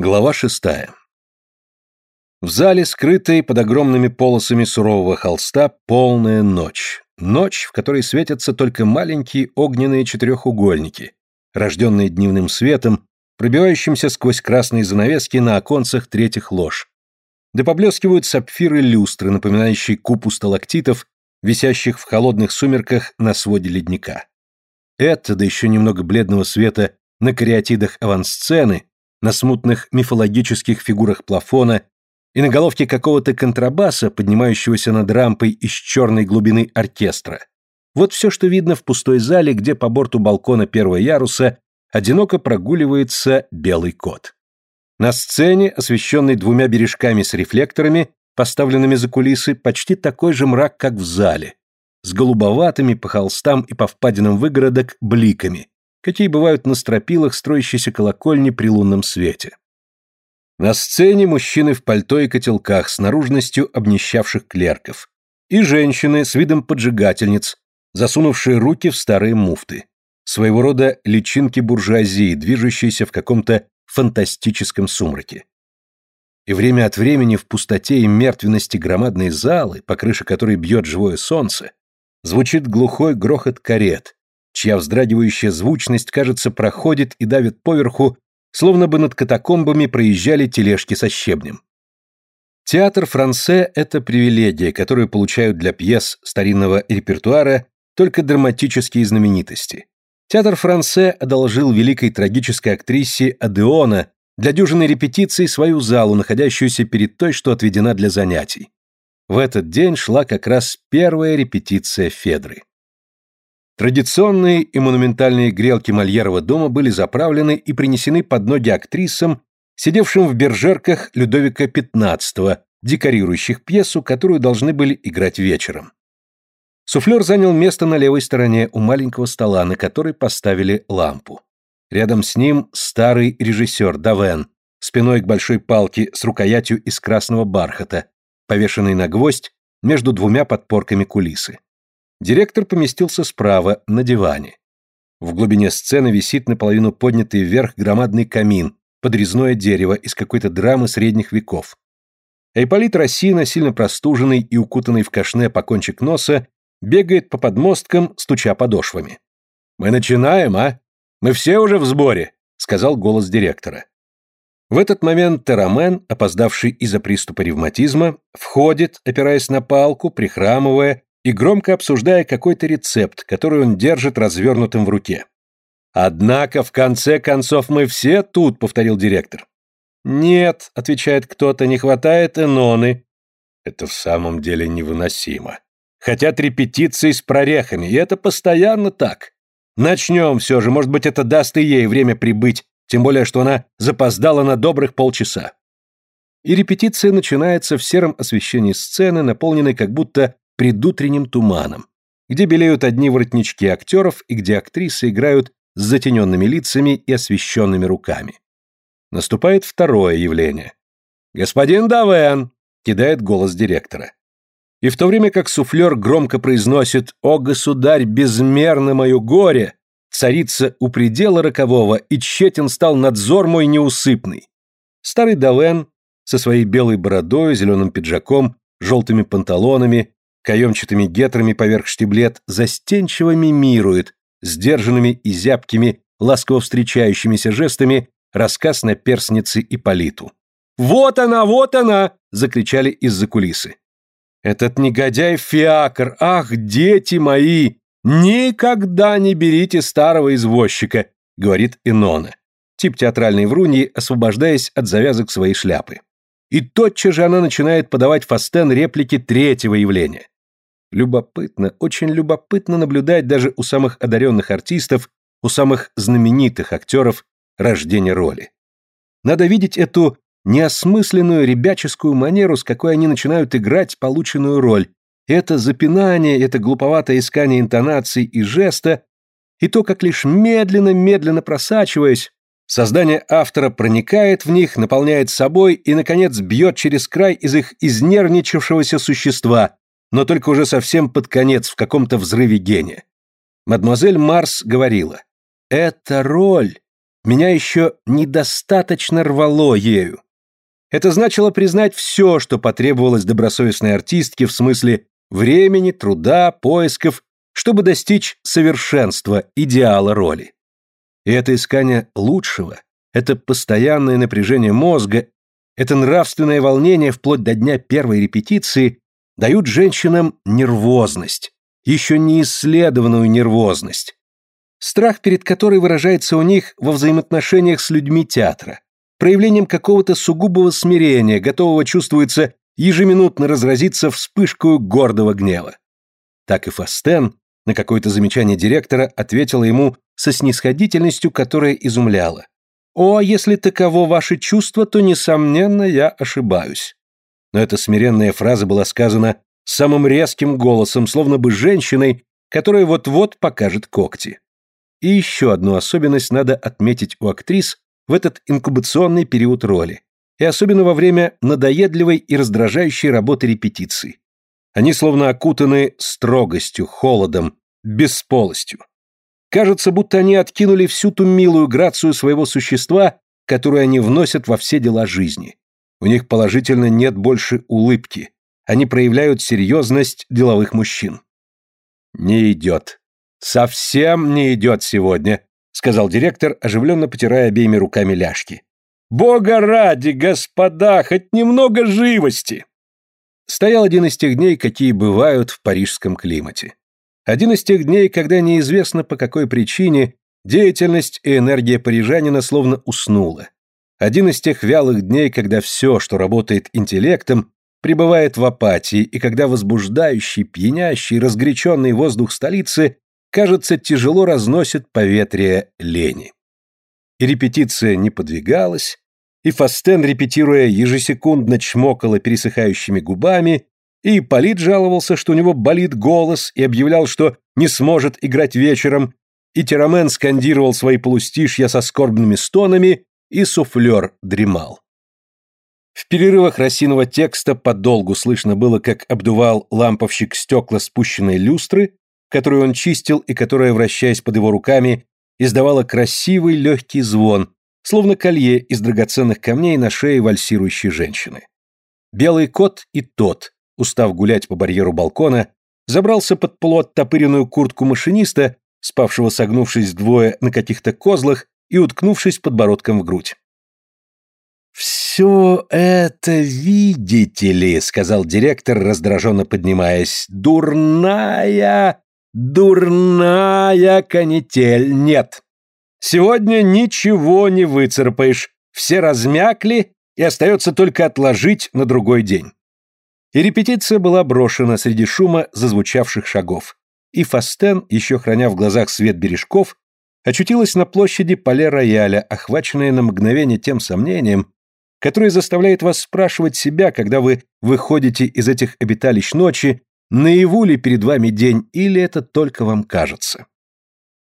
Глава шестая. В зале, скрытой под огромными полосами сурового холста, полная ночь. Ночь, в которой светятся только маленькие огненные четырехугольники, рожденные дневным светом, пробивающимся сквозь красные занавески на оконцах третьих лож. Да поблескивают сапфиры люстры, напоминающие купу сталактитов, висящих в холодных сумерках на своде ледника. Это, да еще немного бледного света на кариатидах авансцены, на смутных мифологических фигурах плафона и на головке какого-то контрабаса, поднимающегося над рампой из черной глубины оркестра. Вот все, что видно в пустой зале, где по борту балкона первого яруса одиноко прогуливается белый кот. На сцене, освещенной двумя бережками с рефлекторами, поставленными за кулисы, почти такой же мрак, как в зале, с голубоватыми по холстам и по впадинам выгородок бликами, какие бывают на стропилах строящейся колокольни при лунном свете. На сцене мужчины в пальто и котелках с наружностью обнищавших клерков, и женщины с видом поджигательниц, засунувшие руки в старые муфты, своего рода личинки буржуазии, движущиеся в каком-то фантастическом сумраке. И время от времени в пустоте и мертвенности громадной залы, по крыше которой бьет живое солнце, звучит глухой грохот карет, чья вздрагивающая звучность, кажется, проходит и давит поверху, словно бы над катакомбами проезжали тележки со щебнем. Театр франце – это привилегия, которую получают для пьес старинного репертуара только драматические знаменитости. Театр франце одолжил великой трагической актрисе Адеона для дюжины репетиций свою залу, находящуюся перед той, что отведена для занятий. В этот день шла как раз первая репетиция Федры. Традиционные и монументальные грелки Мольерова дома были заправлены и принесены под ноги актрисам, сидевшим в бержерках Людовика XV, декорирующих пьесу, которую должны были играть вечером. Суфлер занял место на левой стороне у маленького стола, на который поставили лампу. Рядом с ним старый режиссер Давен, спиной к большой палке с рукоятью из красного бархата, повешенной на гвоздь между двумя подпорками кулисы. Директор поместился справа, на диване. В глубине сцены висит наполовину поднятый вверх громадный камин, подрезное дерево из какой-то драмы средних веков. Айполит Рассина, сильно простуженный и укутанный в кашне по кончик носа, бегает по подмосткам, стуча подошвами. «Мы начинаем, а? Мы все уже в сборе», — сказал голос директора. В этот момент Терамен, опоздавший из-за приступа ревматизма, входит, опираясь на палку, прихрамывая и громко обсуждая какой-то рецепт, который он держит развернутым в руке. «Однако, в конце концов, мы все тут», — повторил директор. «Нет», — отвечает кто-то, — «не хватает эноны». Это в самом деле невыносимо. Хотят репетиции с прорехами, и это постоянно так. Начнем все же, может быть, это даст и ей время прибыть, тем более, что она запоздала на добрых полчаса. И репетиция начинается в сером освещении сцены, наполненной как будто предутренним туманом, где белеют одни воротнички актеров и где актрисы играют с затененными лицами и освещенными руками. Наступает второе явление. «Господин Давен!» — кидает голос директора. И в то время как суфлер громко произносит «О, государь, безмерно мое горе!» царица у предела рокового, и тщетен стал надзор мой неусыпный. Старый Давен со своей белой бородой, зеленым пиджаком, желтыми панталонами, каемчатыми гетрами поверх штиблет застенчиво мимирует, сдержанными и зябкими, ласково встречающимися жестами рассказ на перстнице Ипполиту. «Вот она, вот она!» — закричали из-за кулисы. «Этот негодяй Фиакр! Ах, дети мои! Никогда не берите старого извозчика!» — говорит Инона. Тип театральной вруньи, освобождаясь от завязок своей шляпы. И тотчас же она начинает подавать Фастен реплики третьего явления. Любопытно, очень любопытно наблюдать даже у самых одаренных артистов, у самых знаменитых актеров рождения роли. Надо видеть эту неосмысленную ребяческую манеру, с какой они начинают играть полученную роль. Это запинание, это глуповатое искание интонаций и жеста, и то, как лишь медленно-медленно просачиваясь, Создание автора проникает в них, наполняет собой и, наконец, бьет через край из их изнервничавшегося существа, но только уже совсем под конец, в каком-то взрыве гения. Мадемуазель Марс говорила, «Эта роль меня еще недостаточно рвало ею. Это значило признать все, что потребовалось добросовестной артистке в смысле времени, труда, поисков, чтобы достичь совершенства, идеала роли. И это искание лучшего, это постоянное напряжение мозга, это нравственное волнение вплоть до дня первой репетиции дают женщинам нервозность, еще не исследованную нервозность. Страх, перед которой выражается у них во взаимоотношениях с людьми театра, проявлением какого-то сугубого смирения, готового чувствуется ежеминутно разразиться вспышкой гордого гнева. Так и Фастен на какое-то замечание директора ответила ему со снисходительностью, которая изумляла. «О, если таково ваше чувство, то, несомненно, я ошибаюсь». Но эта смиренная фраза была сказана самым резким голосом, словно бы женщиной, которая вот-вот покажет когти. И еще одну особенность надо отметить у актрис в этот инкубационный период роли, и особенно во время надоедливой и раздражающей работы репетиций. Они словно окутаны строгостью, холодом, бесполостью. Кажется, будто они откинули всю ту милую грацию своего существа, которую они вносят во все дела жизни. У них положительно нет больше улыбки. Они проявляют серьезность деловых мужчин. Не идет. Совсем не идет сегодня, сказал директор, оживленно потирая обеими руками ляжки. Бога ради, господа, хоть немного живости. Стоял один из тех дней, какие бывают в парижском климате. Один из тех дней, когда неизвестно по какой причине деятельность и энергия парижанина словно уснула. Один из тех вялых дней, когда все, что работает интеллектом, пребывает в апатии, и когда возбуждающий, пьянящий, разгоряченный воздух столицы, кажется, тяжело разносит поветрие лени. И репетиция не подвигалась, и Фастен, репетируя, ежесекундно чмокала пересыхающими губами, и Полит жаловался, что у него болит голос, и объявлял, что не сможет играть вечером, и Терамен скандировал свои полустишья со скорбными стонами, и суфлер дремал. В перерывах росиного текста подолгу слышно было, как обдувал ламповщик стекла спущенной люстры, которую он чистил и которая, вращаясь под его руками, издавала красивый легкий звон, словно колье из драгоценных камней на шее вальсирующей женщины. Белый кот и тот, устав гулять по барьеру балкона, забрался под полуоттопыренную куртку машиниста, спавшего согнувшись вдвое на каких-то козлах и уткнувшись подбородком в грудь. «Все это видите ли», — сказал директор, раздраженно поднимаясь, — «дурная, дурная канитель, нет. Сегодня ничего не выцарапаешь, все размякли, и остается только отложить на другой день». И репетиция была брошена среди шума зазвучавших шагов. И Фастен, еще храня в глазах свет бережков, очутилась на площади Пале-Рояля, охваченная на мгновение тем сомнением, которое заставляет вас спрашивать себя, когда вы выходите из этих обиталищ ночи, наяву ли перед вами день или это только вам кажется.